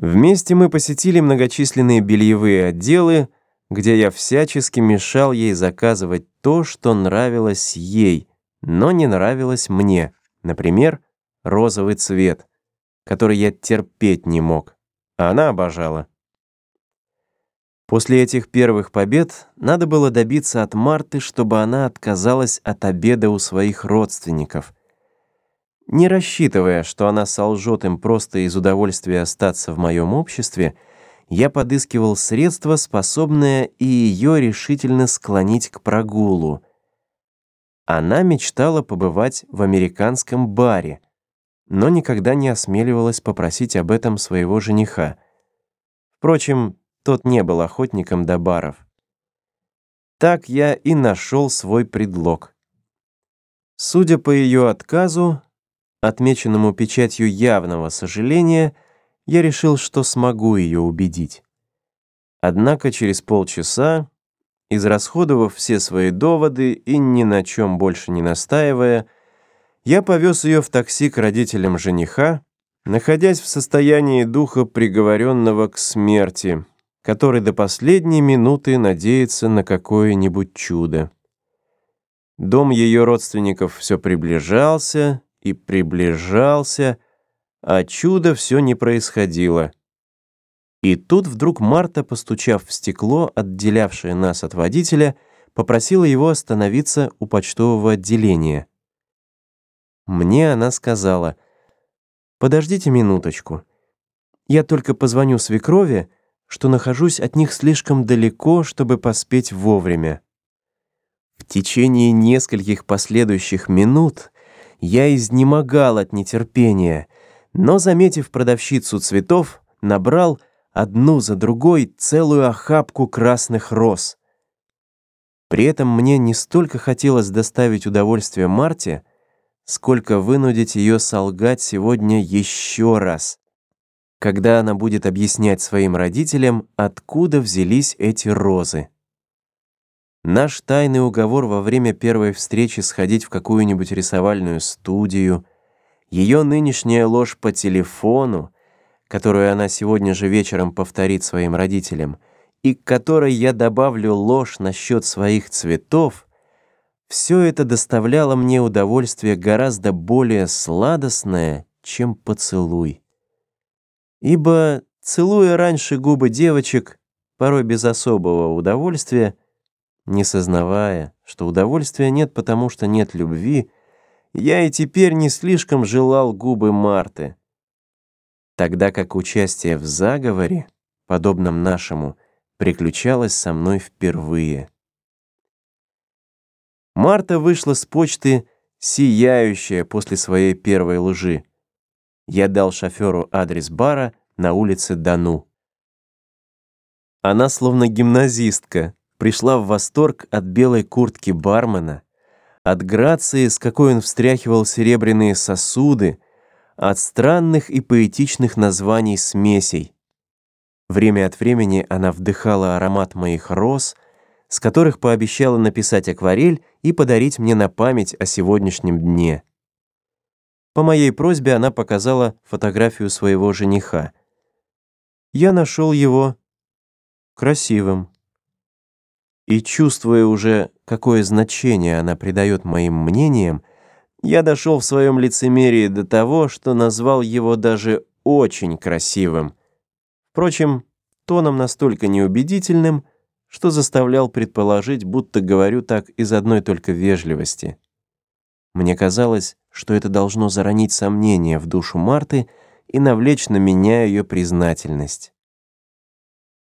Вместе мы посетили многочисленные бельевые отделы, где я всячески мешал ей заказывать то, что нравилось ей, но не нравилось мне. Например, розовый цвет, который я терпеть не мог, а она обожала. После этих первых побед надо было добиться от Марты, чтобы она отказалась от обеда у своих родственников — не рассчитывая, что она солжет им просто из удовольствия остаться в моем обществе, я подыскивал средства, способные и ее решительно склонить к прогулу. Она мечтала побывать в американском баре, но никогда не осмеливалась попросить об этом своего жениха. Впрочем, тот не был охотником до баров. Так я и нашел свой предлог. Судя по ее отказу, отмеченному печатью явного сожаления, я решил, что смогу ее убедить. Однако через полчаса, израсходовав все свои доводы и ни на чем больше не настаивая, я повез ее в такси к родителям жениха, находясь в состоянии духа приговоренного к смерти, который до последней минуты надеется на какое-нибудь чудо. Дом ее родственников все приближался, и приближался, а чудо все не происходило. И тут вдруг Марта, постучав в стекло, отделявшее нас от водителя, попросила его остановиться у почтового отделения. Мне она сказала, «Подождите минуточку. Я только позвоню свекрови, что нахожусь от них слишком далеко, чтобы поспеть вовремя». В течение нескольких последующих минут я изнемогал от нетерпения, но, заметив продавщицу цветов, набрал одну за другой целую охапку красных роз. При этом мне не столько хотелось доставить удовольствие Марте, сколько вынудить ее солгать сегодня еще раз, когда она будет объяснять своим родителям, откуда взялись эти розы. Наш тайный уговор во время первой встречи сходить в какую-нибудь рисовальную студию, ее нынешняя ложь по телефону, которую она сегодня же вечером повторит своим родителям, и к которой я добавлю ложь насчет своих цветов, все это доставляло мне удовольствие гораздо более сладостное, чем поцелуй. Ибо, целуя раньше губы девочек, порой без особого удовольствия, не сознавая, что удовольствия нет, потому что нет любви, я и теперь не слишком желал губы Марты. Тогда как участие в заговоре, подобном нашему, приключалось со мной впервые. Марта вышла с почты, сияющая после своей первой лжи. Я дал шоферу адрес бара на улице Дану. Она словно гимназистка, пришла в восторг от белой куртки бармена, от грации, с какой он встряхивал серебряные сосуды, от странных и поэтичных названий смесей. Время от времени она вдыхала аромат моих роз, с которых пообещала написать акварель и подарить мне на память о сегодняшнем дне. По моей просьбе она показала фотографию своего жениха. Я нашел его красивым и чувствуя уже, какое значение она придает моим мнениям, я дошел в своем лицемерии до того, что назвал его даже очень красивым. Впрочем, тоном настолько неубедительным, что заставлял предположить, будто говорю так из одной только вежливости. Мне казалось, что это должно заронить сомнения в душу Марты и навлечь на меня ее признательность.